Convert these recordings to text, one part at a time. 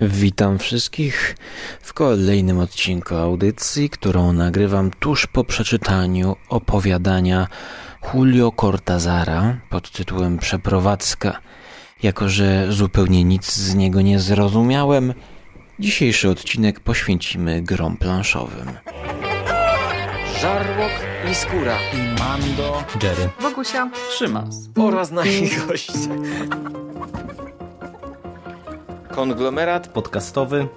Witam wszystkich w kolejnym odcinku audycji, którą nagrywam tuż po przeczytaniu opowiadania Julio Cortazara pod tytułem Przeprowadzka. Jako, że zupełnie nic z niego nie zrozumiałem, dzisiejszy odcinek poświęcimy grom planszowym. Żarłok i Skóra i Mando, Jerry, Wokusia, Szymas oraz nasi goście. Konglomerat podcastowy.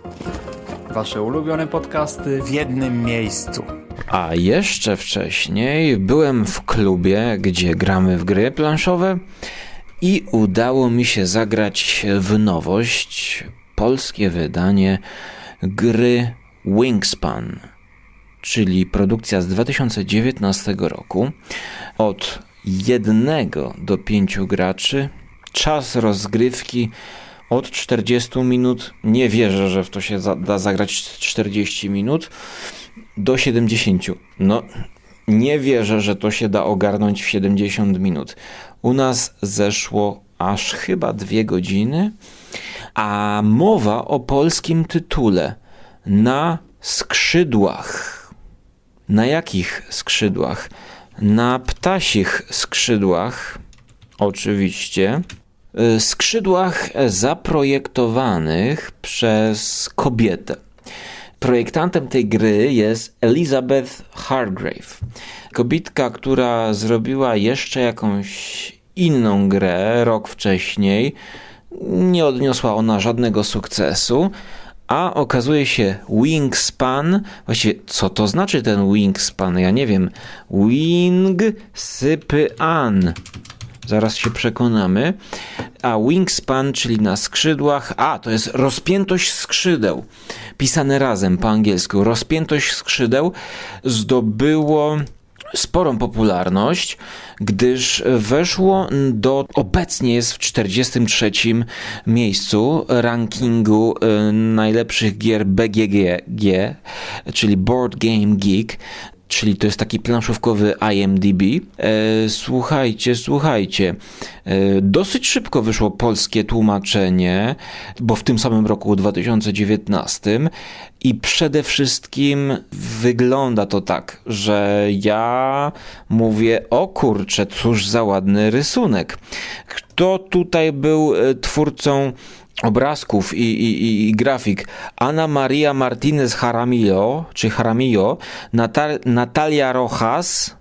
Wasze ulubione podcasty w jednym miejscu. A jeszcze wcześniej byłem w klubie, gdzie gramy w gry planszowe i udało mi się zagrać w nowość, polskie wydanie gry Wingspan, czyli produkcja z 2019 roku. Od jednego do pięciu graczy, czas rozgrywki od 40 minut. Nie wierzę, że w to się da zagrać 40 minut do 70. No, nie wierzę, że to się da ogarnąć w 70 minut. U nas zeszło aż chyba dwie godziny, a mowa o polskim tytule na skrzydłach. Na jakich skrzydłach? Na ptasich skrzydłach, oczywiście. Y, skrzydłach zaprojektowanych przez kobietę. Projektantem tej gry jest Elizabeth Hargrave. Kobitka, która zrobiła jeszcze jakąś inną grę rok wcześniej. Nie odniosła ona żadnego sukcesu, a okazuje się Wingspan. Właściwie, co to znaczy ten Wingspan? Ja nie wiem. Wing sypy an. Zaraz się przekonamy. A wingspan, czyli na skrzydłach. A, to jest rozpiętość skrzydeł. Pisane razem po angielsku. Rozpiętość skrzydeł zdobyło sporą popularność, gdyż weszło do, obecnie jest w 43 miejscu rankingu y, najlepszych gier BGG, czyli Board Game Geek czyli to jest taki planszówkowy IMDb. E, słuchajcie, słuchajcie. E, dosyć szybko wyszło polskie tłumaczenie, bo w tym samym roku 2019 i przede wszystkim wygląda to tak, że ja mówię, o kurczę, cóż za ładny rysunek. Kto tutaj był e, twórcą obrazków i, i, i, grafik Ana Maria Martinez Jaramillo, czy Jaramillo, Natal Natalia Rojas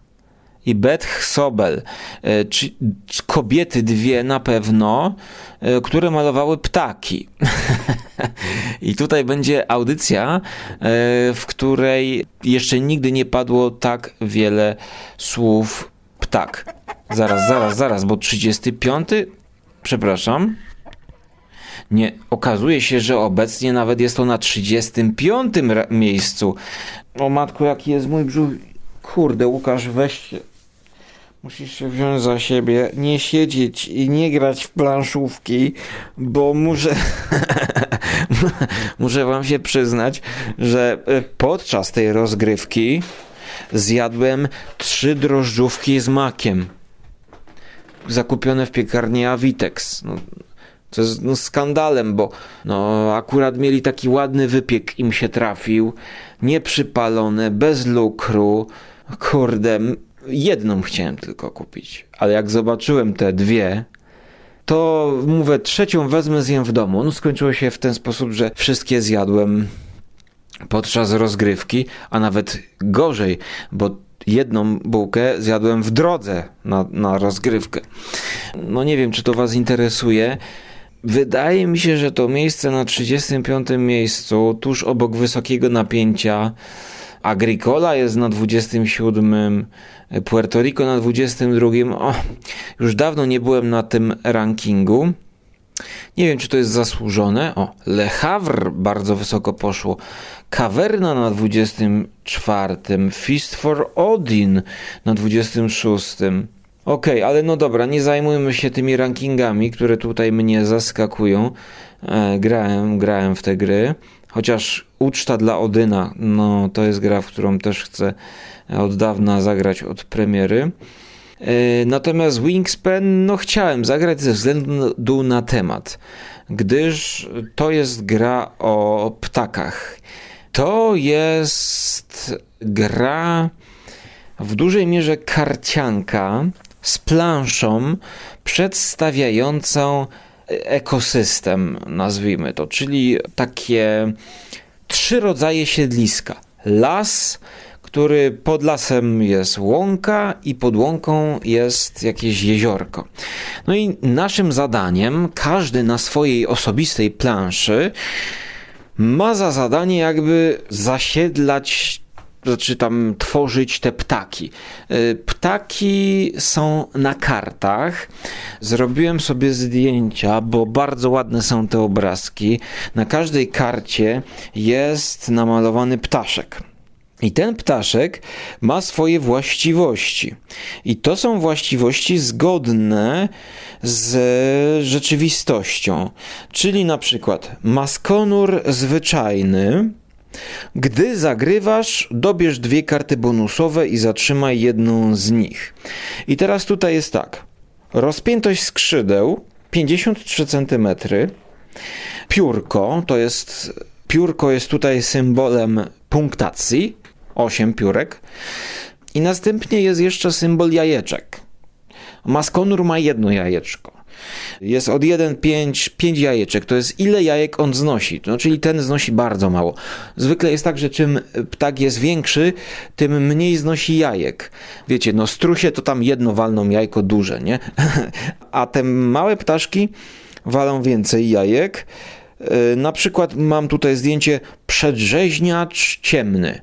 i Beth Sobel, e, czy, kobiety dwie na pewno, e, które malowały ptaki. I tutaj będzie audycja, e, w której jeszcze nigdy nie padło tak wiele słów ptak. Zaraz, zaraz, zaraz, bo 35. Przepraszam. Nie, okazuje się, że obecnie nawet jest to na 35 miejscu. O matko, jaki jest mój brzuch. Kurde, Łukasz, weź się. Musisz się wziąć za siebie, nie siedzieć i nie grać w planszówki, bo muszę. muszę wam się przyznać, że e, podczas tej rozgrywki zjadłem trzy drożdżówki z makiem. Zakupione w piekarni Avitex. No, co jest no, skandalem, bo no, akurat mieli taki ładny wypiek, im się trafił, nieprzypalony, bez lukru. Kurde, jedną chciałem tylko kupić, ale jak zobaczyłem te dwie, to mówię, trzecią wezmę, zjem w domu. No skończyło się w ten sposób, że wszystkie zjadłem podczas rozgrywki, a nawet gorzej, bo jedną bułkę zjadłem w drodze na, na rozgrywkę. No nie wiem, czy to Was interesuje. Wydaje mi się, że to miejsce na 35 miejscu, tuż obok wysokiego napięcia. Agricola jest na 27, Puerto Rico na 22. O, już dawno nie byłem na tym rankingu. Nie wiem, czy to jest zasłużone. O, Le Havre bardzo wysoko poszło. Caverna na 24. Fist for Odin na 26. Okej, okay, ale no dobra, nie zajmujmy się tymi rankingami, które tutaj mnie zaskakują. E, grałem, grałem w te gry. Chociaż Uczta dla Odyna, no to jest gra, w którą też chcę od dawna zagrać od premiery. E, natomiast Wingspan, no chciałem zagrać ze względu na temat. gdyż to jest gra o ptakach. To jest gra w dużej mierze karcianka z planszą przedstawiającą ekosystem, nazwijmy to, czyli takie trzy rodzaje siedliska. Las, który pod lasem jest łąka i pod łąką jest jakieś jeziorko. No i naszym zadaniem, każdy na swojej osobistej planszy, ma za zadanie jakby zasiedlać znaczy tam tworzyć te ptaki. Y, ptaki są na kartach. Zrobiłem sobie zdjęcia, bo bardzo ładne są te obrazki. Na każdej karcie jest namalowany ptaszek. I ten ptaszek ma swoje właściwości. I to są właściwości zgodne z rzeczywistością. Czyli na przykład maskonur zwyczajny. Gdy zagrywasz, dobierz dwie karty bonusowe i zatrzymaj jedną z nich. I teraz tutaj jest tak. Rozpiętość skrzydeł 53 cm. Piórko to jest piórko jest tutaj symbolem punktacji 8 piórek. I następnie jest jeszcze symbol jajeczek. Maskonur ma jedno jajeczko. Jest od 1, 5, 5 jajeczek. To jest ile jajek on znosi. No, czyli ten znosi bardzo mało. Zwykle jest tak, że czym ptak jest większy, tym mniej znosi jajek. Wiecie, no strusie to tam jedno walną jajko duże, nie? A te małe ptaszki walą więcej jajek. E, na przykład mam tutaj zdjęcie przedrzeźniacz ciemny.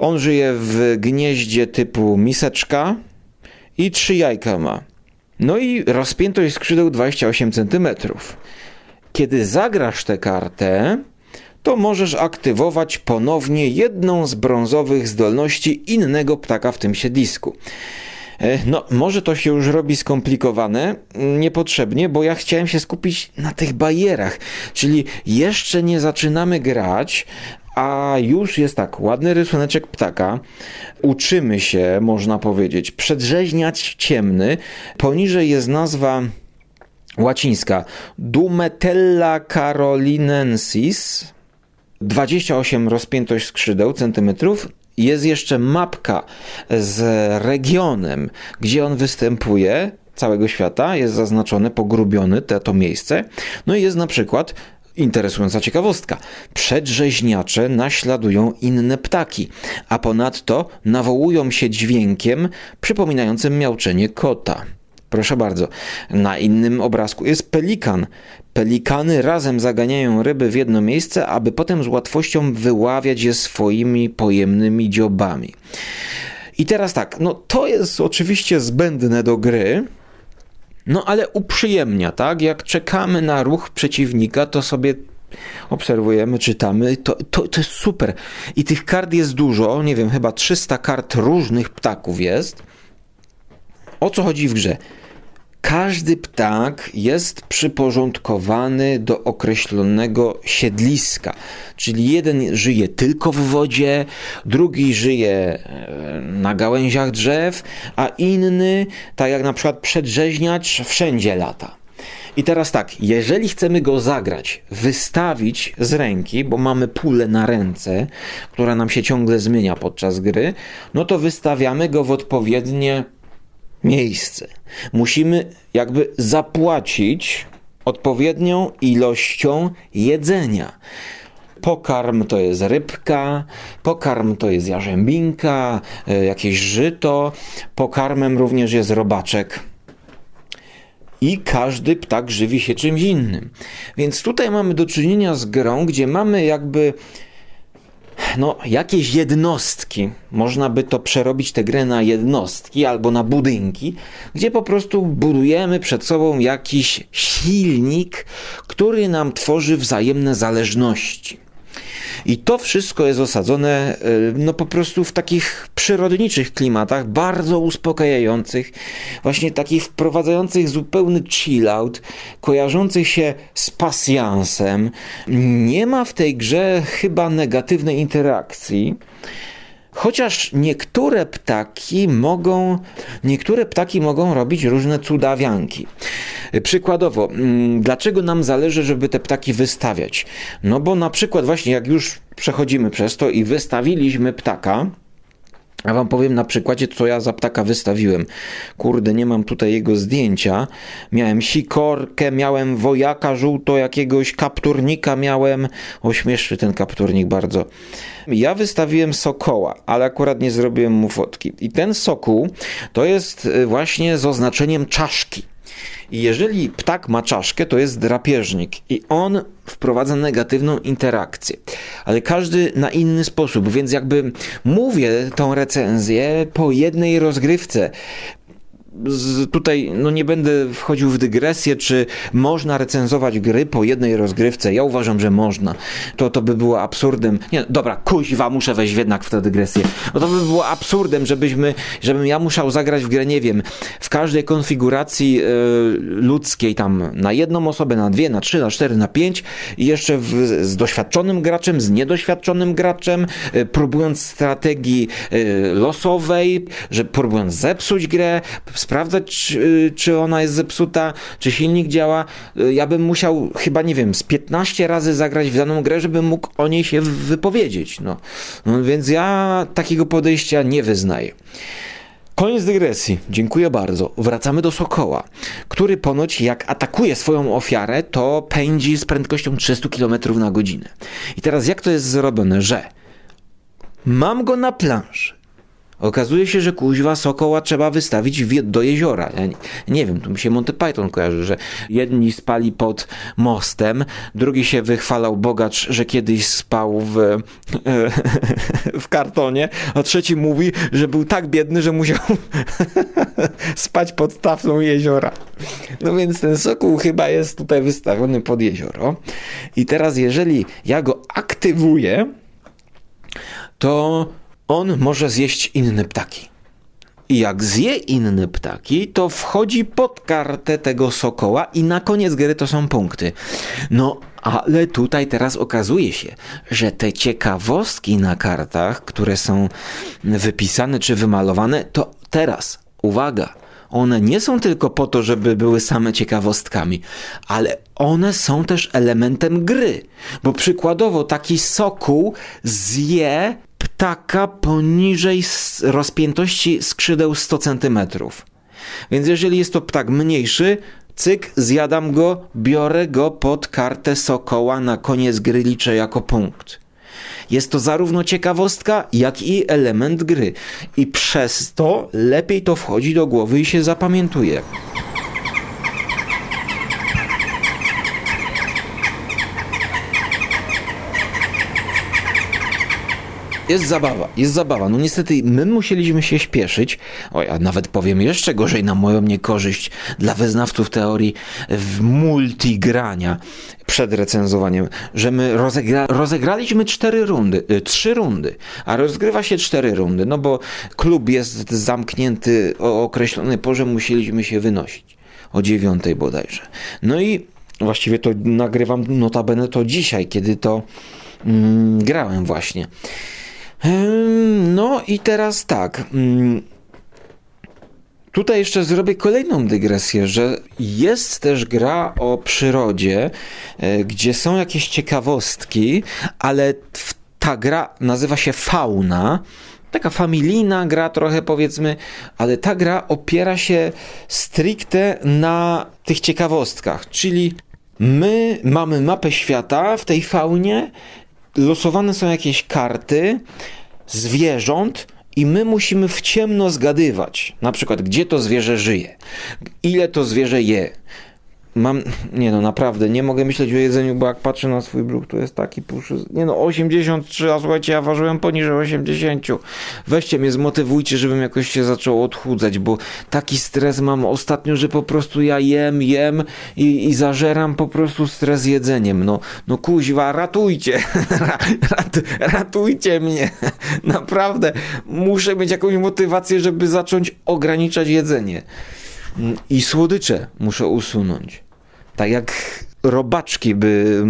On żyje w gnieździe typu miseczka i trzy jajka ma. No i rozpiętość skrzydeł 28 cm. Kiedy zagrasz tę kartę, to możesz aktywować ponownie jedną z brązowych zdolności innego ptaka w tym siedlisku. E, no, może to się już robi skomplikowane, niepotrzebnie, bo ja chciałem się skupić na tych barierach, czyli jeszcze nie zaczynamy grać, a już jest tak, ładny rysuneczek ptaka. Uczymy się, można powiedzieć, przedrzeźniać ciemny. Poniżej jest nazwa łacińska Dumetella carolinensis. 28 rozpiętość skrzydeł centymetrów. Jest jeszcze mapka z regionem, gdzie on występuje, całego świata, jest zaznaczone, pogrubiony te, to miejsce. No i jest na przykład Interesująca ciekawostka. Przedrzeźniacze naśladują inne ptaki, a ponadto nawołują się dźwiękiem przypominającym miauczenie kota. Proszę bardzo. Na innym obrazku jest pelikan. Pelikany razem zaganiają ryby w jedno miejsce, aby potem z łatwością wyławiać je swoimi pojemnymi dziobami. I teraz tak, no to jest oczywiście zbędne do gry, no ale uprzyjemnia, tak? Jak czekamy na ruch przeciwnika, to sobie obserwujemy, czytamy, to, to, to jest super. I tych kart jest dużo, nie wiem, chyba 300 kart różnych ptaków jest. O co chodzi w grze? Każdy ptak jest przyporządkowany do określonego siedliska. Czyli jeden żyje tylko w wodzie, drugi żyje e, na gałęziach drzew, a inny, tak jak na przykład przedrzeźniacz, wszędzie lata. I teraz tak, jeżeli chcemy go zagrać, wystawić z ręki, bo mamy pulę na ręce, która nam się ciągle zmienia podczas gry, no to wystawiamy go w odpowiednie miejsce. Musimy jakby zapłacić odpowiednią ilością jedzenia. Pokarm to jest rybka, pokarm to jest jarzębinka, e, jakieś żyto, pokarmem również jest robaczek. I każdy ptak żywi się czymś innym. Więc tutaj mamy do czynienia z grą, gdzie mamy jakby no, jakieś jednostki. Można by to przerobić tę grę na jednostki albo na budynki, gdzie po prostu budujemy przed sobą jakiś silnik, który nam tworzy wzajemne zależności. I to wszystko jest osadzone e, no po prostu w takich przyrodniczych klimatach, bardzo uspokajających, właśnie takich wprowadzających zupełny chillout, kojarzących się z pasjansem. Nie ma w tej grze chyba negatywnej interakcji. Chociaż niektóre ptaki mogą, niektóre ptaki mogą robić różne cudawianki. Przykładowo, mm, dlaczego nam zależy, żeby te ptaki wystawiać? No bo na przykład właśnie jak już przechodzimy przez to i wystawiliśmy ptaka, ja wam powiem na przykładzie, co ja za ptaka wystawiłem. Kurde, nie mam tutaj jego zdjęcia. Miałem sikorkę, miałem wojaka żółto, jakiegoś kapturnika miałem. Ośmieszny ten kapturnik bardzo. Ja wystawiłem sokoła, ale akurat nie zrobiłem mu fotki. I ten sokół to jest y, właśnie z oznaczeniem czaszki. I jeżeli ptak ma czaszkę, to jest drapieżnik i on wprowadza negatywną interakcję. Ale każdy na inny sposób, więc jakby mówię tą recenzję po jednej rozgrywce z, tutaj no nie będę wchodził w dygresję, czy można recenzować gry po jednej rozgrywce. Ja uważam, że można. To, to by było absurdem. Nie, dobra, kuźwa, muszę wejść jednak w tę dygresję. No to by było absurdem, żebyśmy, żebym ja musiał zagrać w grę, nie wiem, w każdej konfiguracji yy, ludzkiej tam na jedną osobę, na dwie, na trzy, na cztery, na pięć i jeszcze w, z doświadczonym graczem, z niedoświadczonym graczem, yy, próbując strategii yy, losowej, że próbując zepsuć grę, sprawdzać, czy, czy ona jest zepsuta, czy silnik działa. Ja bym musiał chyba, nie wiem, z 15 razy zagrać w daną grę, żebym mógł o niej się wypowiedzieć. No, no więc ja takiego podejścia nie wyznaję. Koniec dygresji. Dziękuję bardzo. Wracamy do Sokoła, który ponoć jak atakuje swoją ofiarę, to pędzi z prędkością 300 km na godzinę. I teraz jak to jest zrobione, że mam go na planszy, Okazuje się, że kuźwa sokoła trzeba wystawić do jeziora. Ja nie, nie, wiem, tu mi się Monty Python kojarzy, że jedni spali pod mostem, drugi się wychwalał bogacz, że kiedyś spał w, w kartonie, a trzeci mówi, że był tak biedny, że musiał spać pod taflą jeziora. No więc ten sokół chyba jest tutaj wystawiony pod jezioro. I teraz jeżeli ja go aktywuję, to on może zjeść inne ptaki. I jak zje inne ptaki, to wchodzi pod kartę tego sokoła i na koniec gry to są punkty. No, ale tutaj teraz okazuje się, że te ciekawostki na kartach, które są wypisane czy wymalowane, to teraz, uwaga, one nie są tylko po to, żeby były same ciekawostkami, ale one są też elementem gry. Bo przykładowo taki sokół zje ptaka poniżej rozpiętości skrzydeł 100 cm. Więc jeżeli jest to ptak mniejszy, cyk, zjadam go, biorę go pod kartę sokoła, na koniec gry liczę jako punkt. Jest to zarówno ciekawostka, jak i element gry. I przez to lepiej to wchodzi do głowy i się zapamiętuje. Jest zabawa, jest zabawa. No niestety my musieliśmy się śpieszyć. O, ja nawet powiem jeszcze gorzej na moją niekorzyść dla wyznawców teorii w multigrania przed recenzowaniem, że my rozegra rozegraliśmy cztery rundy, y, trzy rundy, a rozgrywa się cztery rundy, no bo klub jest zamknięty o określonej porze, musieliśmy się wynosić. O dziewiątej bodajże. No i właściwie to nagrywam notabene to dzisiaj, kiedy to mm, grałem właśnie. No i teraz tak. Mm, tutaj jeszcze zrobię kolejną dygresję, że jest też gra o przyrodzie, e, gdzie są jakieś ciekawostki, ale ta gra nazywa się Fauna. Taka familijna gra trochę powiedzmy, ale ta gra opiera się stricte na tych ciekawostkach, czyli my mamy mapę świata w tej faunie losowane są jakieś karty zwierząt i my musimy w ciemno zgadywać, na przykład gdzie to zwierzę żyje, ile to zwierzę je, Mam, nie no, naprawdę, nie mogę myśleć o jedzeniu, bo jak patrzę na swój brzuch, to jest taki puszy, nie no, 83, a słuchajcie, ja ważyłem poniżej 80. Weźcie mnie, zmotywujcie, żebym jakoś się zaczął odchudzać, bo taki stres mam ostatnio, że po prostu ja jem, jem i, i zażeram po prostu stres jedzeniem. No, no kuźwa, ratujcie, Rat, ratujcie mnie. Naprawdę, muszę mieć jakąś motywację, żeby zacząć ograniczać jedzenie. I słodycze muszę usunąć. Tak jak robaczki by,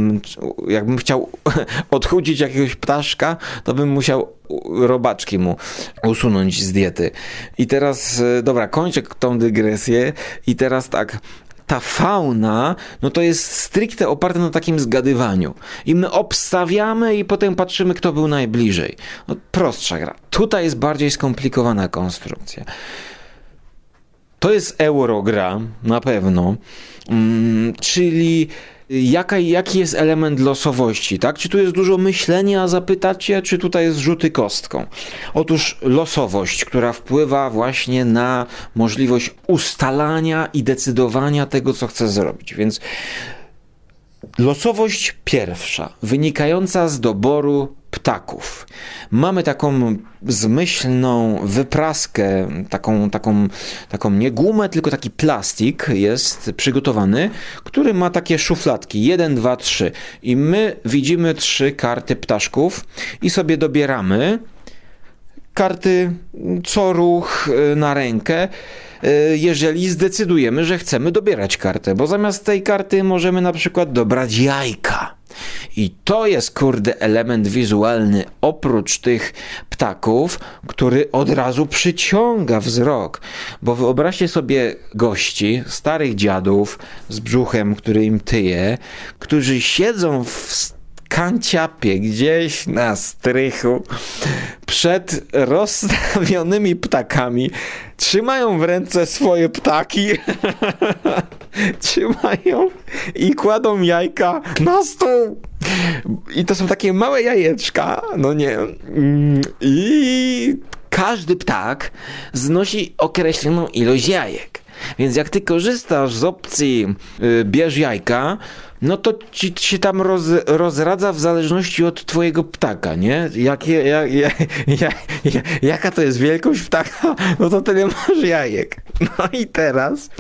jakbym chciał odchudzić jakiegoś ptaszka, to bym musiał robaczki mu usunąć z diety. I teraz, e, dobra, kończę tą dygresję i teraz tak, ta fauna, no to jest stricte oparte na takim zgadywaniu. I my obstawiamy i potem patrzymy, kto był najbliżej. No, prostsza gra. Tutaj jest bardziej skomplikowana konstrukcja. To jest eurogra, na pewno, mm, czyli jaka, jaki jest element losowości, tak? Czy tu jest dużo myślenia, zapytacie, czy tutaj jest rzuty kostką? Otóż losowość, która wpływa właśnie na możliwość ustalania i decydowania tego, co chcę zrobić. Więc losowość pierwsza, wynikająca z doboru ptaków. Mamy taką zmyślną wypraskę, taką, taką, taką nie gumę, tylko taki plastik jest przygotowany, który ma takie szufladki 1, 2, 3 i my widzimy trzy karty ptaszków i sobie dobieramy karty co ruch y, na rękę y, jeżeli zdecydujemy, że chcemy dobierać kartę, bo zamiast tej karty możemy na przykład dobrać jajka. I to jest, kurde, element wizualny oprócz tych ptaków, który od razu przyciąga wzrok. Bo wyobraźcie sobie gości, starych dziadów z brzuchem, który im tyje, którzy siedzą w kanciapie gdzieś na strychu przed rozstawionymi ptakami. Trzymają w ręce swoje ptaki. Trzymają i kładą jajka na stół. I to są takie małe jajeczka no nie i każdy ptak znosi określoną ilość jajek. Więc jak ty korzystasz z opcji yy, bierz jajka no to ci się tam roz, rozradza w zależności od twojego ptaka, nie? Jak, jak, jak, jaka to jest wielkość ptaka, no to tyle masz jajek. No i teraz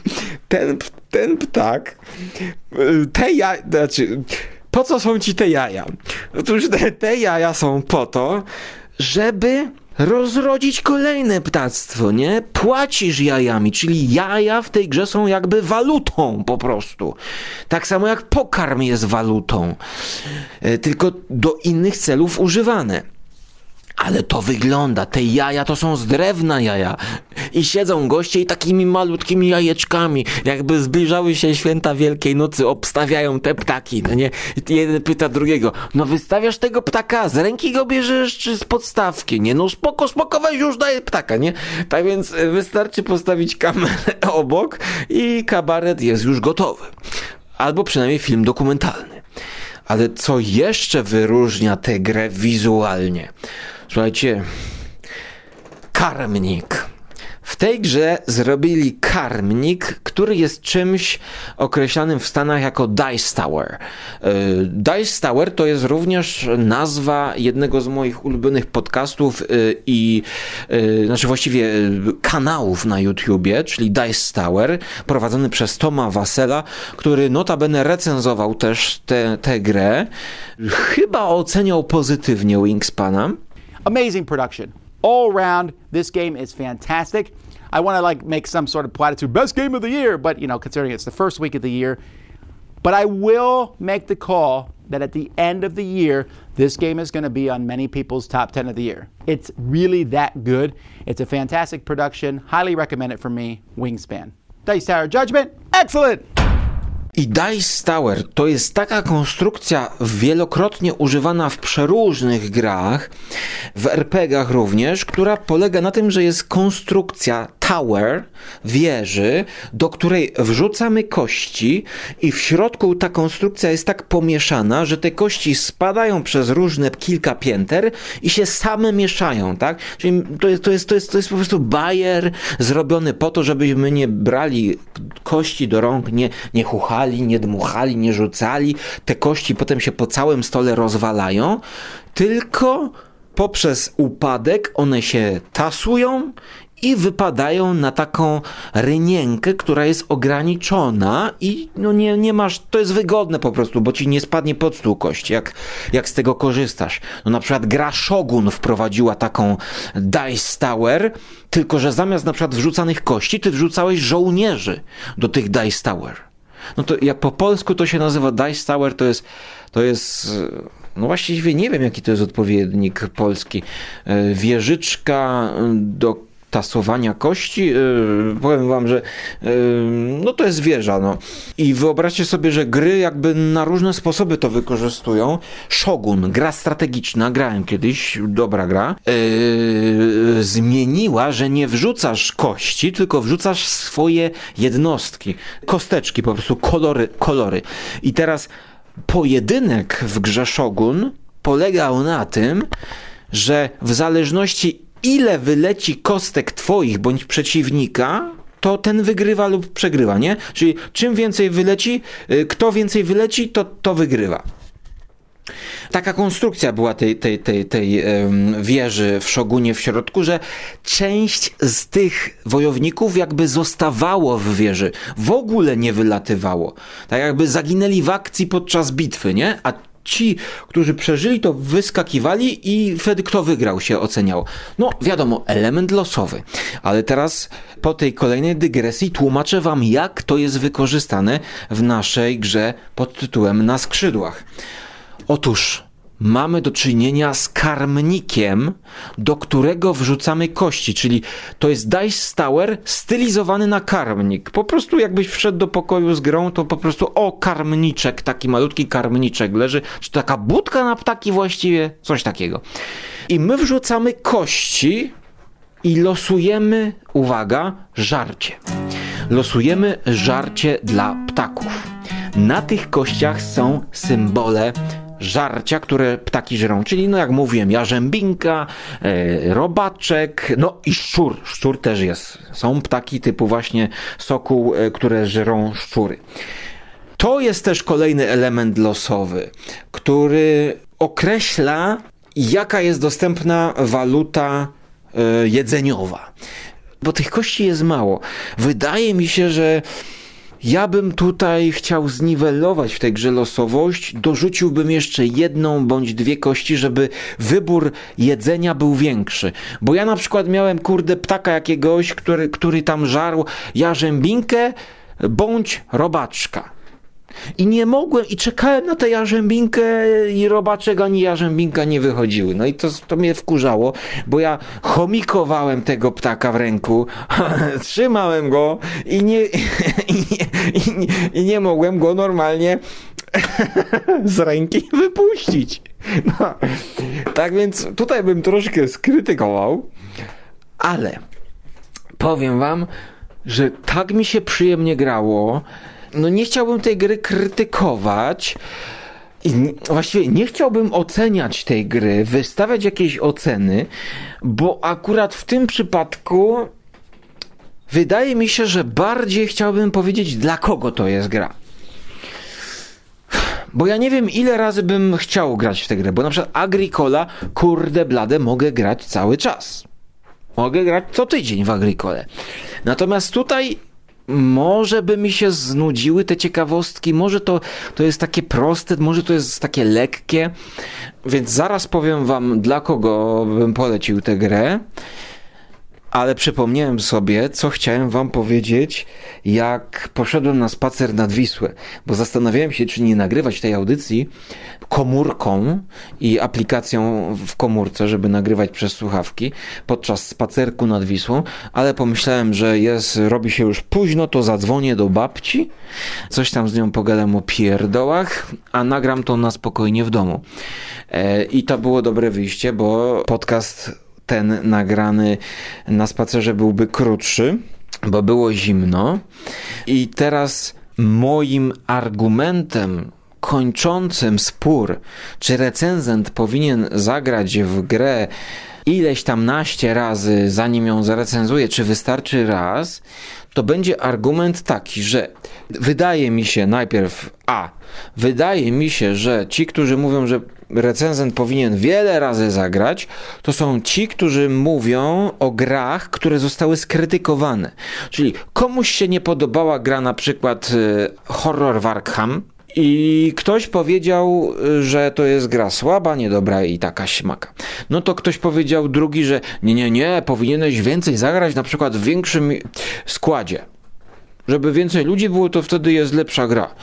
ten, ten ptak, te jaja, znaczy, po co są ci te jaja? Otóż te, te jaja są po to, żeby rozrodzić kolejne ptactwo, nie? Płacisz jajami, czyli jaja w tej grze są jakby walutą po prostu. Tak samo jak pokarm jest walutą, e, tylko do innych celów używane. Ale to wygląda, te jaja to są z drewna jaja. I siedzą goście i takimi malutkimi jajeczkami, jakby zbliżały się święta Wielkiej Nocy, obstawiają te ptaki, no nie? Jeden pyta drugiego, no wystawiasz tego ptaka, z ręki go bierzesz czy z podstawki? Nie, no spoko, spoko, weź już daję ptaka, nie? Tak więc wystarczy postawić kamerę obok i kabaret jest już gotowy. Albo przynajmniej film dokumentalny. Ale co jeszcze wyróżnia tę grę wizualnie? Słuchajcie, karmnik. W tej grze zrobili karmnik, który jest czymś określanym w Stanach jako Dice Tower. E, Dice Tower to jest również nazwa jednego z moich ulubionych podcastów e, i e, znaczy właściwie kanałów na YouTubie, czyli Dice Tower, prowadzony przez Toma Wasela, który notabene recenzował też tę grę. Chyba oceniał pozytywnie Wingspana. Amazing production. All around, this game is fantastic. I want to like make some sort of platitude, best game of the year, but you know, considering it's the first week of the year. But I will make the call that at the end of the year, this game is going to be on many people's top 10 of the year. It's really that good. It's a fantastic production. Highly recommend it for me. Wingspan. Dice Tower Judgment, excellent! I Dice Tower to jest taka konstrukcja wielokrotnie używana w przeróżnych grach, w RPGach również, która polega na tym, że jest konstrukcja tower, wieży, do której wrzucamy kości i w środku ta konstrukcja jest tak pomieszana, że te kości spadają przez różne kilka pięter i się same mieszają, tak? Czyli to jest, to jest, to jest, to jest po prostu bajer zrobiony po to, żebyśmy nie brali kości do rąk, nie, nie chuchali, nie dmuchali, nie rzucali. Te kości potem się po całym stole rozwalają, tylko poprzez upadek one się tasują i wypadają na taką rynienkę, która jest ograniczona i no nie, nie masz, to jest wygodne po prostu, bo ci nie spadnie pod stół kość, jak, jak z tego korzystasz. No na przykład gra Shogun wprowadziła taką Dice Tower, tylko że zamiast na przykład wrzucanych kości, ty wrzucałeś żołnierzy do tych Dice Tower. No to jak po polsku to się nazywa Dice Tower, to jest, to jest no właściwie nie wiem jaki to jest odpowiednik polski. E, wieżyczka do tasowania kości. Yy, powiem wam, że yy, no to jest wieża. No. I wyobraźcie sobie, że gry jakby na różne sposoby to wykorzystują. Shogun, gra strategiczna, grałem kiedyś, dobra gra, yy, zmieniła, że nie wrzucasz kości, tylko wrzucasz swoje jednostki, kosteczki, po prostu kolory, kolory. I teraz pojedynek w grze Shogun polegał na tym, że w zależności ile wyleci kostek twoich bądź przeciwnika, to ten wygrywa lub przegrywa, nie? Czyli czym więcej wyleci, y, kto więcej wyleci, to, to wygrywa. Taka konstrukcja była tej, tej, tej, tej wieży w Szogunie w środku, że część z tych wojowników jakby zostawało w wieży. W ogóle nie wylatywało. Tak jakby zaginęli w akcji podczas bitwy, nie? A ci, którzy przeżyli, to wyskakiwali i wtedy kto wygrał się oceniał. No wiadomo, element losowy. Ale teraz po tej kolejnej dygresji tłumaczę wam, jak to jest wykorzystane w naszej grze pod tytułem Na skrzydłach. Otóż mamy do czynienia z karmnikiem, do którego wrzucamy kości, czyli to jest dice tower stylizowany na karmnik. Po prostu jakbyś wszedł do pokoju z grą, to po prostu o karmniczek, taki malutki karmniczek leży, czy taka budka na ptaki właściwie, coś takiego. I my wrzucamy kości i losujemy, uwaga, żarcie. Losujemy żarcie dla ptaków. Na tych kościach są symbole żarcia, które ptaki żerą, czyli no jak mówiłem, jarzębinka, e, robaczek, no i szczur. Szczur też jest. Są ptaki typu właśnie sokół, e, które żerą szczury. To jest też kolejny element losowy, który określa, jaka jest dostępna waluta e, jedzeniowa. Bo tych kości jest mało. Wydaje mi się, że ja bym tutaj chciał zniwelować w tej grze losowość, dorzuciłbym jeszcze jedną bądź dwie kości, żeby wybór jedzenia był większy. Bo ja na przykład miałem kurde ptaka jakiegoś, który, który tam żarł jarzębinkę bądź robaczka. I nie mogłem, i czekałem na tę jarzębinkę i robaczek ani jarzębinka nie wychodziły. No i to, to mnie wkurzało, bo ja chomikowałem tego ptaka w ręku, trzymałem go i nie, i nie, i nie, i nie mogłem go normalnie z ręki wypuścić. No, tak więc tutaj bym troszkę skrytykował, ale powiem wam, że tak mi się przyjemnie grało, no nie chciałbym tej gry krytykować. I właściwie nie chciałbym oceniać tej gry, wystawiać jakiejś oceny, bo akurat w tym przypadku wydaje mi się, że bardziej chciałbym powiedzieć, dla kogo to jest gra. Bo ja nie wiem, ile razy bym chciał grać w tę grę, bo na przykład Agricola, kurde blade, mogę grać cały czas. Mogę grać co tydzień w Agricole. Natomiast tutaj może by mi się znudziły te ciekawostki, może to, to jest takie proste, może to jest takie lekkie, więc zaraz powiem wam, dla kogo bym polecił tę grę ale przypomniałem sobie, co chciałem wam powiedzieć, jak poszedłem na spacer nad Wisłę, bo zastanawiałem się, czy nie nagrywać tej audycji komórką i aplikacją w komórce, żeby nagrywać przez słuchawki podczas spacerku nad Wisłą, ale pomyślałem, że jest, robi się już późno, to zadzwonię do babci, coś tam z nią pogadam o pierdołach, a nagram to na spokojnie w domu. E, I to było dobre wyjście, bo podcast ten nagrany na spacerze byłby krótszy, bo było zimno. I teraz moim argumentem kończącym spór, czy recenzent powinien zagrać w grę ileś tam naście razy, zanim ją zarecenzuje, czy wystarczy raz, to będzie argument taki, że wydaje mi się najpierw A. Wydaje mi się, że ci, którzy mówią, że recenzent powinien wiele razy zagrać, to są ci, którzy mówią o grach, które zostały skrytykowane. Czyli komuś się nie podobała gra na przykład y, Horror Warkham, i ktoś powiedział, że to jest gra słaba, niedobra i taka śmaka. No to ktoś powiedział drugi, że nie, nie, nie, powinieneś więcej zagrać, na przykład w większym składzie żeby więcej ludzi było, to wtedy jest lepsza gra.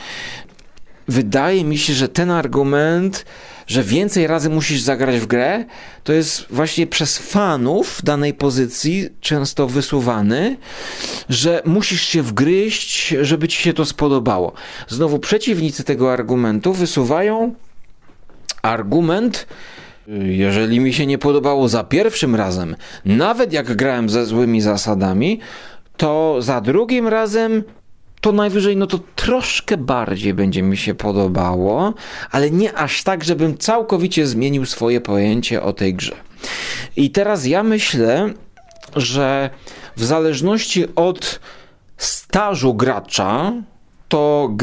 Wydaje mi się, że ten argument, że więcej razy musisz zagrać w grę, to jest właśnie przez fanów danej pozycji często wysuwany, że musisz się wgryźć, żeby ci się to spodobało. Znowu przeciwnicy tego argumentu wysuwają argument, jeżeli mi się nie podobało za pierwszym razem, nawet jak grałem ze złymi zasadami, to za drugim razem to najwyżej no to troszkę bardziej będzie mi się podobało, ale nie aż tak, żebym całkowicie zmienił swoje pojęcie o tej grze. I teraz ja myślę, że w zależności od stażu gracza, to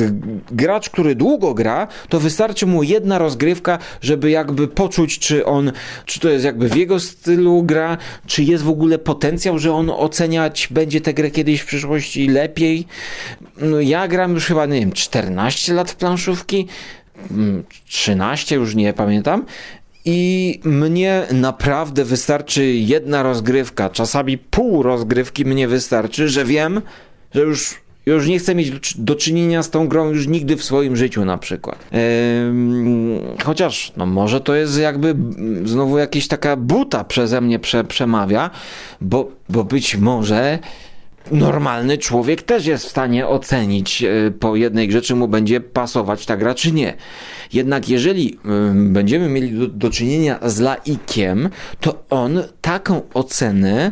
gracz, który długo gra, to wystarczy mu jedna rozgrywka, żeby jakby poczuć, czy on, czy to jest jakby w jego stylu gra, czy jest w ogóle potencjał, że on oceniać będzie tę grę kiedyś w przyszłości lepiej. No, ja gram już chyba, nie wiem, 14 lat w planszówki, 13 mm, już nie pamiętam. I mnie naprawdę wystarczy jedna rozgrywka, czasami pół rozgrywki mnie wystarczy, że wiem, że już już nie chcę mieć do czynienia z tą grą już nigdy w swoim życiu na przykład. chociaż, no może to jest jakby znowu jakaś taka buta przeze mnie prze, przemawia, bo, bo być może normalny człowiek też jest w stanie ocenić e, po jednej grze, czy mu będzie pasować ta gra, czy nie. Jednak jeżeli będziemy mieli do, do czynienia z laikiem, to on taką ocenę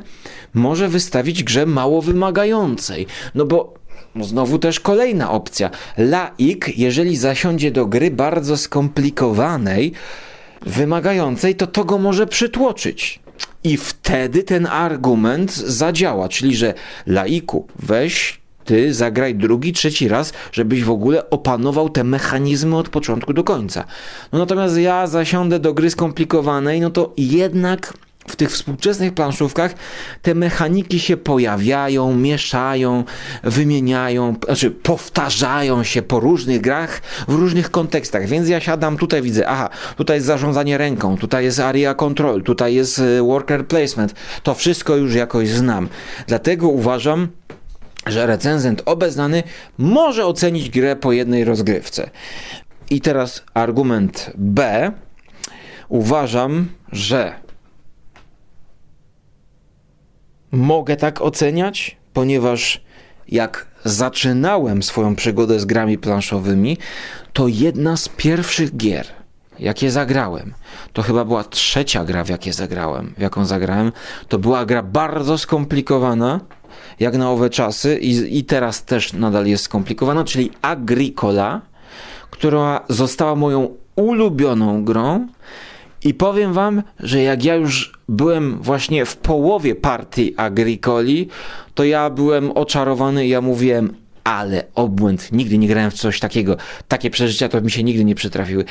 może wystawić grze mało wymagającej. No bo znowu też kolejna opcja. Laik, jeżeli zasiądzie do gry bardzo skomplikowanej, wymagającej, to to go może przytłoczyć. I wtedy ten argument zadziała, czyli że laiku, weź ty zagraj drugi, trzeci raz, żebyś w ogóle opanował te mechanizmy od początku do końca. No natomiast ja zasiądę do gry skomplikowanej, no to jednak w tych współczesnych planszówkach te mechaniki się pojawiają, mieszają, wymieniają, znaczy powtarzają się po różnych grach w różnych kontekstach. Więc ja siadam, tutaj widzę, aha, tutaj jest zarządzanie ręką, tutaj jest area control, tutaj jest e, worker placement. To wszystko już jakoś znam. Dlatego uważam, że recenzent obeznany może ocenić grę po jednej rozgrywce. I teraz argument B. Uważam, że mogę tak oceniać, ponieważ jak zaczynałem swoją przygodę z grami planszowymi, to jedna z pierwszych gier, jakie zagrałem, to chyba była trzecia gra, w jakie zagrałem, w jaką zagrałem, to była gra bardzo skomplikowana, jak na owe czasy i, i teraz też nadal jest skomplikowana, czyli Agricola, która została moją ulubioną grą i powiem wam, że jak ja już byłem właśnie w połowie partii Agricoli, to ja byłem oczarowany ja mówiłem, ale obłęd, nigdy nie grałem w coś takiego. Takie przeżycia to mi się nigdy nie przytrafiły.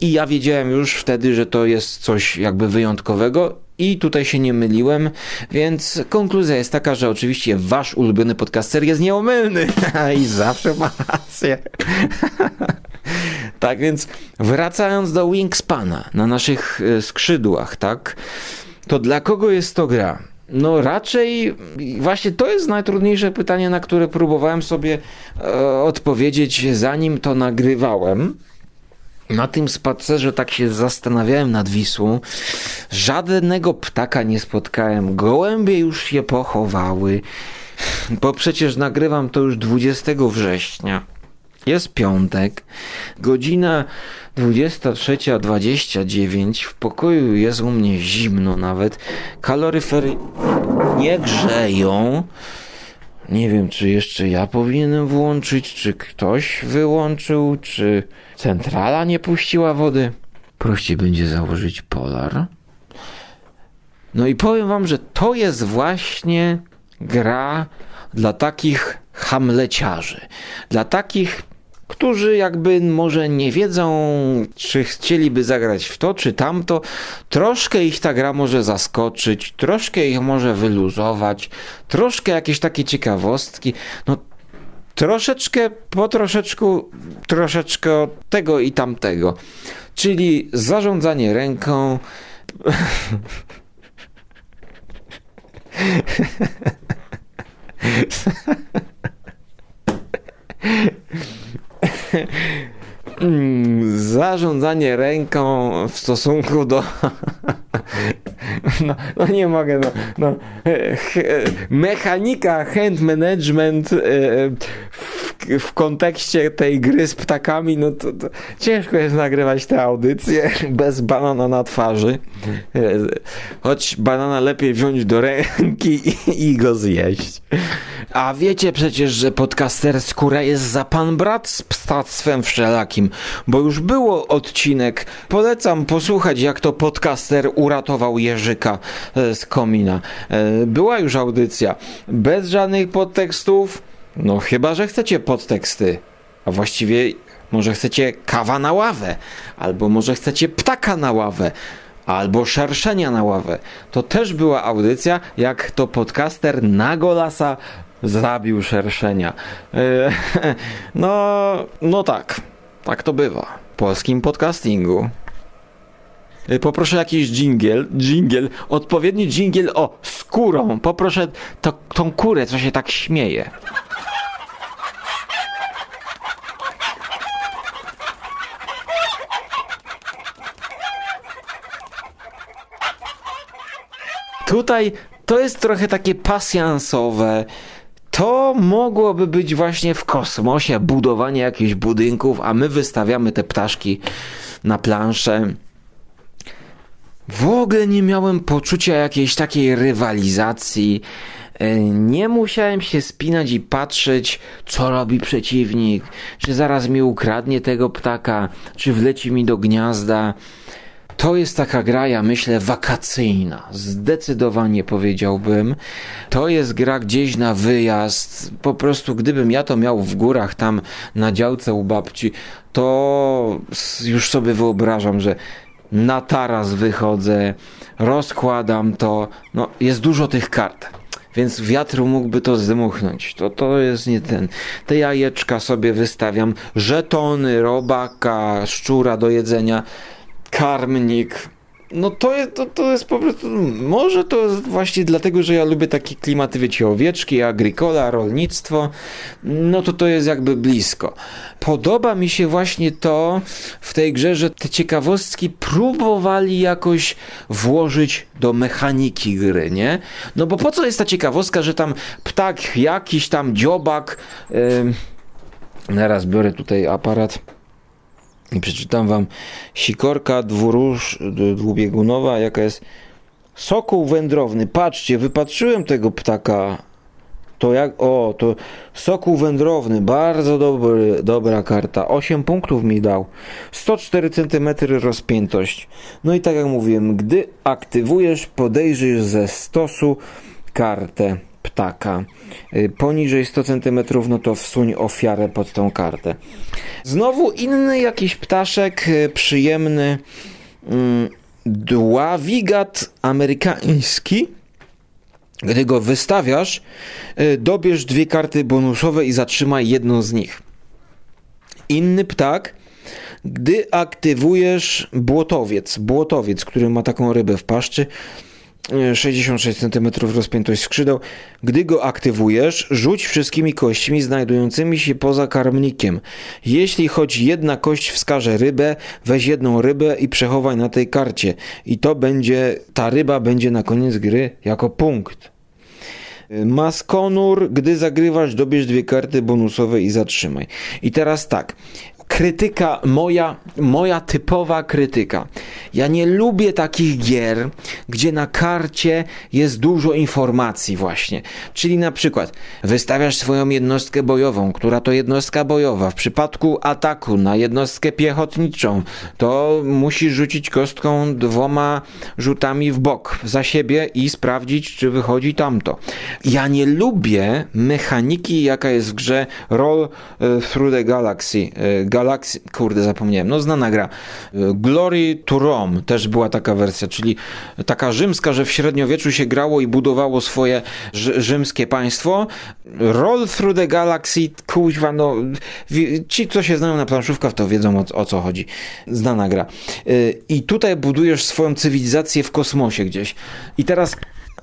I ja wiedziałem już wtedy, że to jest coś jakby wyjątkowego i tutaj się nie myliłem, więc konkluzja jest taka, że oczywiście wasz ulubiony podcaster jest nieomylny i zawsze ma rację. Tak więc wracając do Wingspana na naszych e, skrzydłach, tak? To dla kogo jest to gra? No raczej właśnie to jest najtrudniejsze pytanie, na które próbowałem sobie e, odpowiedzieć zanim to nagrywałem. Na tym spacerze tak się zastanawiałem nad Wisłą. Żadnego ptaka nie spotkałem. Gołębie już się pochowały. Bo przecież nagrywam to już 20 września. Jest piątek, godzina 23.29, w pokoju jest u mnie zimno nawet, kaloryfery nie grzeją. Nie wiem, czy jeszcze ja powinienem włączyć, czy ktoś wyłączył, czy centrala nie puściła wody. Prościej będzie założyć polar. No i powiem wam, że to jest właśnie gra dla takich hamleciarzy, dla takich którzy jakby może nie wiedzą, czy chcieliby zagrać w to, czy tamto. Troszkę ich ta gra może zaskoczyć, troszkę ich może wyluzować, troszkę jakieś takie ciekawostki. No, troszeczkę po troszeczku, troszeczkę tego i tamtego. Czyli zarządzanie ręką. Mm, zarządzanie ręką w stosunku do. No, no nie mogę, no. no. Mechanika, hand management e, w, w kontekście tej gry z ptakami, no to, to ciężko jest nagrywać te audycje bez banana na twarzy. E, choć banana lepiej wziąć do ręki i, i go zjeść. A wiecie przecież, że podcaster skóra jest za pan brat z ptactwem wszelakim, bo już było odcinek. Polecam posłuchać, jak to podcaster uratował Jerzyka e, z komina. E, była już audycja. Bez żadnych podtekstów. No chyba, że chcecie podteksty. A właściwie może chcecie kawa na ławę, albo może chcecie ptaka na ławę, albo szerszenia na ławę. To też była audycja, jak to podcaster na golasa zabił szerszenia. E, no, no tak, tak to bywa w polskim podcastingu. E, poproszę jakiś dżingiel, dżingiel, odpowiedni dżingiel o skórą. Poproszę to, tą kurę, co się tak śmieje. Tutaj to jest trochę takie pasjansowe. To mogłoby być właśnie w kosmosie budowanie jakichś budynków, a my wystawiamy te ptaszki na planszę. W ogóle nie miałem poczucia jakiejś takiej rywalizacji. E, nie musiałem się spinać i patrzeć, co robi przeciwnik, czy zaraz mi ukradnie tego ptaka, czy wleci mi do gniazda. To jest taka gra, ja myślę, wakacyjna. Zdecydowanie powiedziałbym. To jest gra gdzieś na wyjazd. Po prostu, gdybym ja to miał w górach, tam na działce u babci, to już sobie wyobrażam, że na taras wychodzę, rozkładam to. No, jest dużo tych kart więc wiatr mógłby to zdmuchnąć. To, to jest nie ten. Te jajeczka sobie wystawiam, żetony, robaka, szczura do jedzenia karmnik. No to, jest, to, to jest po prostu, może to właśnie dlatego, że ja lubię takie klimaty, wiecie, owieczki, agrikola, rolnictwo, no to to jest jakby blisko. Podoba mi się właśnie to w tej grze, że te ciekawostki próbowali jakoś włożyć do mechaniki gry, nie? No bo po co jest ta ciekawostka, że tam ptak, jakiś tam dziobak, yy... Teraz biorę tutaj aparat i przeczytam wam sikorka dwuróż, dwubiegunowa, jaka jest sokół wędrowny. Patrzcie, wypatrzyłem tego ptaka. To jak, o, to sokół wędrowny, bardzo dobry, dobra karta. 8 punktów mi dał. 104 cm rozpiętość. No i tak jak mówiłem, gdy aktywujesz, podejrzyj ze stosu kartę ptaka. Y, poniżej 100 cm, no to wsuń ofiarę pod tą kartę. Znowu inny jakiś ptaszek y, przyjemny. Mm, dławigat amerykański. Gdy go wystawiasz, y, dobierz dwie karty bonusowe i zatrzymaj jedną z nich. Inny ptak, gdy aktywujesz błotowiec, błotowiec, który ma taką rybę w paszczy, 66 cm rozpiętość skrzydeł. Gdy go aktywujesz, rzuć wszystkimi kośćmi znajdującymi się poza karmnikiem. Jeśli choć jedna kość wskaże rybę, weź jedną rybę i przechowaj na tej karcie. I to będzie, ta ryba będzie na koniec gry jako punkt. Maskonur, gdy zagrywasz, dobierz dwie karty bonusowe i zatrzymaj. I teraz tak, krytyka, moja, moja typowa krytyka. Ja nie lubię takich gier, gdzie na karcie jest dużo informacji właśnie. Czyli na przykład wystawiasz swoją jednostkę bojową, która to jednostka bojowa. W przypadku ataku na jednostkę piechotniczą, to musisz rzucić kostką dwoma rzutami w bok za siebie i sprawdzić, czy wychodzi tamto. Ja nie lubię mechaniki, jaka jest w grze Roll e, Through the Galaxy. E, Galaxy, kurde, zapomniałem. No, znana gra. E, Glory to Rome też była taka wersja, czyli taka rzymska, że w średniowieczu się grało i budowało swoje rzymskie państwo. Roll Through the Galaxy, kuźwa, no, ci, co się znają na planszówkach, to wiedzą o, o co chodzi. Znana gra. E, I tutaj budujesz swoją cywilizację w kosmosie gdzieś. I teraz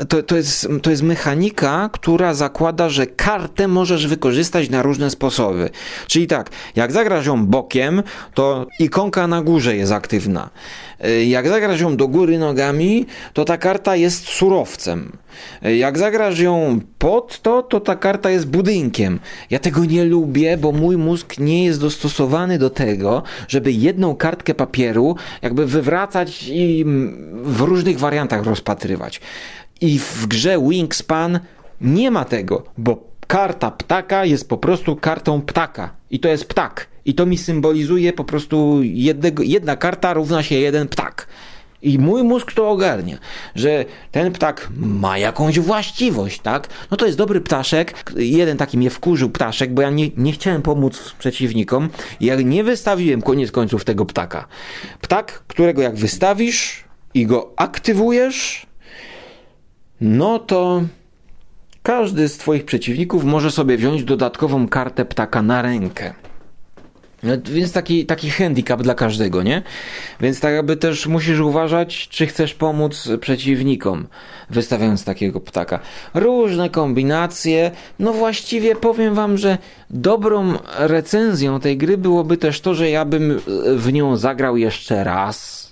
to, to, jest, to jest mechanika, która zakłada, że kartę możesz wykorzystać na różne sposoby. Czyli tak, jak zagrasz ją bokiem, to ikonka na górze jest aktywna. Y, jak zagrasz ją do góry nogami, to ta karta jest surowcem. Y, jak zagrasz ją pod to, to ta karta jest budynkiem. Ja tego nie lubię, bo mój mózg nie jest dostosowany do tego, żeby jedną kartkę papieru jakby wywracać i w różnych wariantach rozpatrywać. I w grze Wingspan nie ma tego, bo karta ptaka jest po prostu kartą ptaka. I to jest ptak. I to mi symbolizuje po prostu jednego, jedna karta równa się jeden ptak. I mój mózg to ogarnia, że ten ptak ma jakąś właściwość, tak? No to jest dobry ptaszek. Jeden taki mnie wkurzył ptaszek, bo ja nie, nie chciałem pomóc przeciwnikom. Ja nie wystawiłem koniec końców tego ptaka. Ptak, którego jak wystawisz i go aktywujesz, no to każdy z Twoich przeciwników może sobie wziąć dodatkową kartę ptaka na rękę. No, więc taki, taki handicap dla każdego, nie? Więc tak też musisz uważać, czy chcesz pomóc przeciwnikom, wystawiając takiego ptaka. Różne kombinacje. No właściwie powiem wam, że dobrą recenzją tej gry byłoby też to, że ja bym w nią zagrał jeszcze raz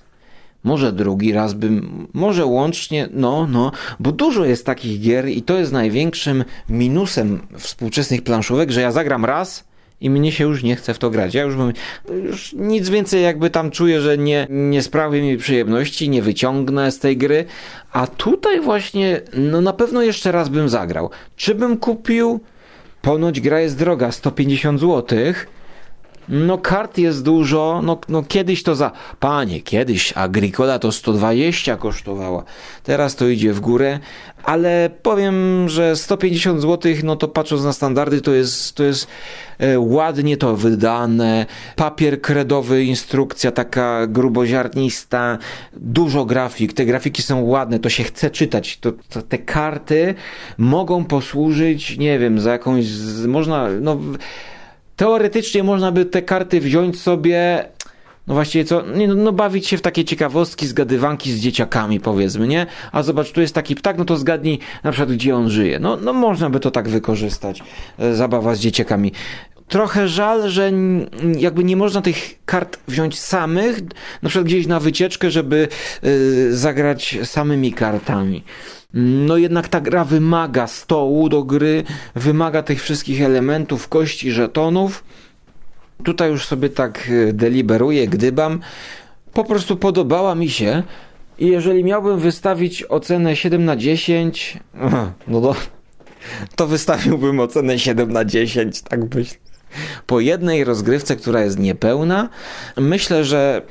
może drugi raz bym, może łącznie, no, no, bo dużo jest takich gier i to jest największym minusem współczesnych planszówek, że ja zagram raz i mnie się już nie chce w to grać. Ja już, bym, już nic więcej jakby tam czuję, że nie, nie sprawi mi przyjemności, nie wyciągnę z tej gry, a tutaj właśnie, no na pewno jeszcze raz bym zagrał. Czy bym kupił? Ponoć gra jest droga, 150 złotych no kart jest dużo, no, no kiedyś to za... Panie, kiedyś Agricola to 120 kosztowała, teraz to idzie w górę, ale powiem, że 150 zł, no to patrząc na standardy, to jest, to jest e, ładnie to wydane, papier kredowy, instrukcja taka gruboziarnista, dużo grafik, te grafiki są ładne, to się chce czytać, to, to te karty mogą posłużyć, nie wiem, za jakąś, można, no teoretycznie można by te karty wziąć sobie no właściwie co, nie, no, no, bawić się w takie ciekawostki, zgadywanki z dzieciakami powiedzmy, nie? A zobacz, tu jest taki ptak, no to zgadnij na przykład gdzie on żyje. No, no można by to tak wykorzystać, e, zabawa z dzieciakami. Trochę żal, że jakby nie można tych kart wziąć samych, na przykład gdzieś na wycieczkę, żeby y, zagrać samymi kartami. No jednak ta gra wymaga stołu do gry, wymaga tych wszystkich elementów, kości, żetonów. Tutaj już sobie tak e, deliberuję, gdybam. Po prostu podobała mi się. I jeżeli miałbym wystawić ocenę 7 na 10, no to, to wystawiłbym ocenę 7 na 10, tak myślę. Po jednej rozgrywce, która jest niepełna, myślę, że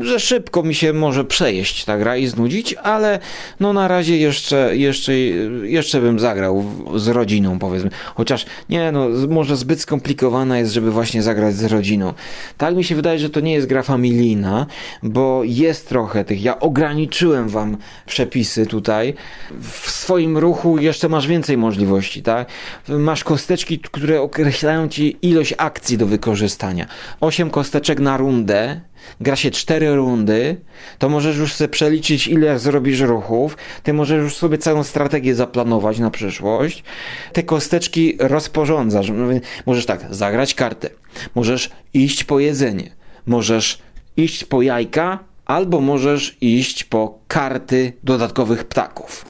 że szybko mi się może przejeść ta gra i znudzić, ale no na razie jeszcze, jeszcze, jeszcze bym zagrał z rodziną powiedzmy. Chociaż nie, no może zbyt skomplikowana jest, żeby właśnie zagrać z rodziną. Tak mi się wydaje, że to nie jest gra familijna, bo jest trochę tych. Ja ograniczyłem wam przepisy tutaj. W swoim ruchu jeszcze masz więcej możliwości, tak? Masz kosteczki, które określają ci ilość akcji do wykorzystania. Osiem kosteczek na rundę gra się cztery rundy, to możesz już sobie przeliczyć, ile zrobisz ruchów, ty możesz już sobie całą strategię zaplanować na przyszłość. Te kosteczki rozporządzasz. Możesz tak, zagrać kartę, możesz iść po jedzenie, możesz iść po jajka, albo możesz iść po karty dodatkowych ptaków.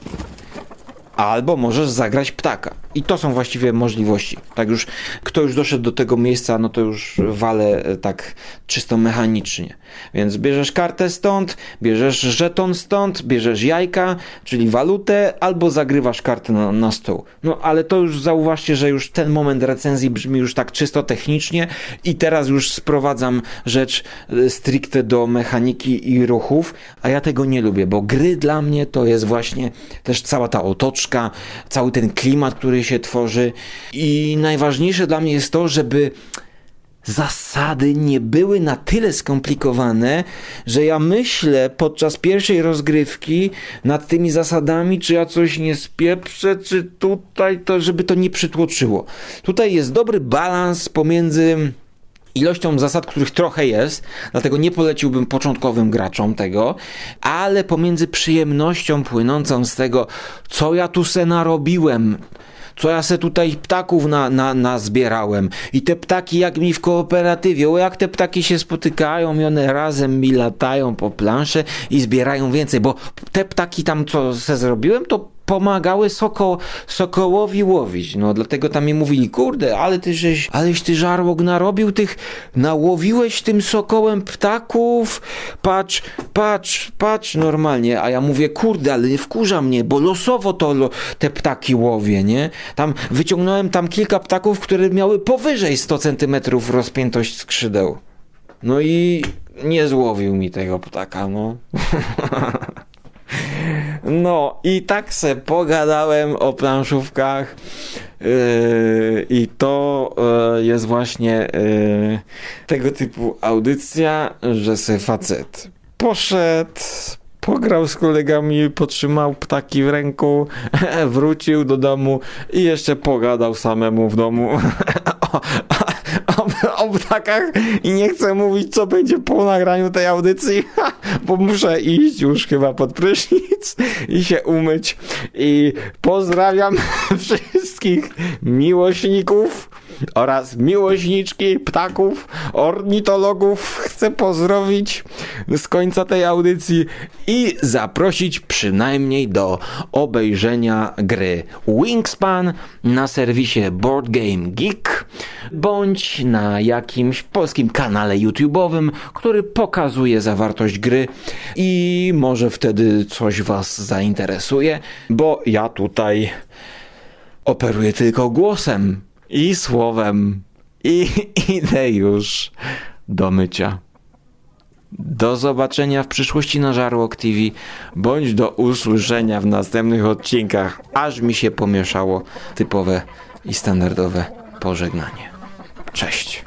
Albo możesz zagrać ptaka. I to są właściwie możliwości. Tak już, kto już doszedł do tego miejsca, no to już wale e, tak czysto mechanicznie. Więc bierzesz kartę stąd, bierzesz żeton stąd, bierzesz jajka, czyli walutę, albo zagrywasz kartę na, na stół. No ale to już zauważcie, że już ten moment recenzji brzmi już tak czysto technicznie i teraz już sprowadzam rzecz e, stricte do mechaniki i ruchów, a ja tego nie lubię, bo gry dla mnie to jest właśnie też cała ta otoczka, cały ten klimat, który się tworzy. I najważniejsze dla mnie jest to, żeby zasady nie były na tyle skomplikowane, że ja myślę podczas pierwszej rozgrywki nad tymi zasadami, czy ja coś nie spieprzę, czy tutaj to, żeby to nie przytłoczyło. Tutaj jest dobry balans pomiędzy ilością zasad, których trochę jest, dlatego nie poleciłbym początkowym graczom tego, ale pomiędzy przyjemnością płynącą z tego, co ja tu se narobiłem, co ja se tutaj ptaków na, na, nazbierałem? I te ptaki jak mi w kooperatywie, o jak te ptaki się spotykają i one razem mi latają po planszę i zbierają więcej, bo te ptaki tam co se zrobiłem, to pomagały soko, sokołowi łowić. No dlatego tam mi mówili, kurde, ale ty żeś, aleś ty żarłok narobił tych, nałowiłeś tym sokołem ptaków, patrz, patrz, patrz normalnie, a ja mówię, kurde, ale wkurza mnie, bo losowo to lo, te ptaki łowię, nie? Tam wyciągnąłem tam kilka ptaków, które miały powyżej 100 centymetrów rozpiętość skrzydeł. No i nie złowił mi tego ptaka, no. No i tak se pogadałem o planszówkach yy, i to yy, jest właśnie yy, tego typu audycja, że se facet poszedł, pograł z kolegami, potrzymał ptaki w ręku, wrócił do domu i jeszcze pogadał samemu w domu o, ptakach i nie chcę mówić, co będzie po nagraniu tej audycji, bo muszę iść już chyba pod prysznic i się umyć. I pozdrawiam wszystkich miłośników oraz miłośniczki ptaków, ornitologów chcę pozdrowić z końca tej audycji i zaprosić przynajmniej do obejrzenia gry Wingspan na serwisie Board Game Geek bądź na jakimś polskim kanale YouTube'owym, który pokazuje zawartość gry i może wtedy coś Was zainteresuje, bo ja tutaj operuję tylko głosem i słowem i idę już do mycia. Do zobaczenia w przyszłości na Żarłok TV, bądź do usłyszenia w następnych odcinkach, aż mi się pomieszało typowe i standardowe pożegnanie. Cześć.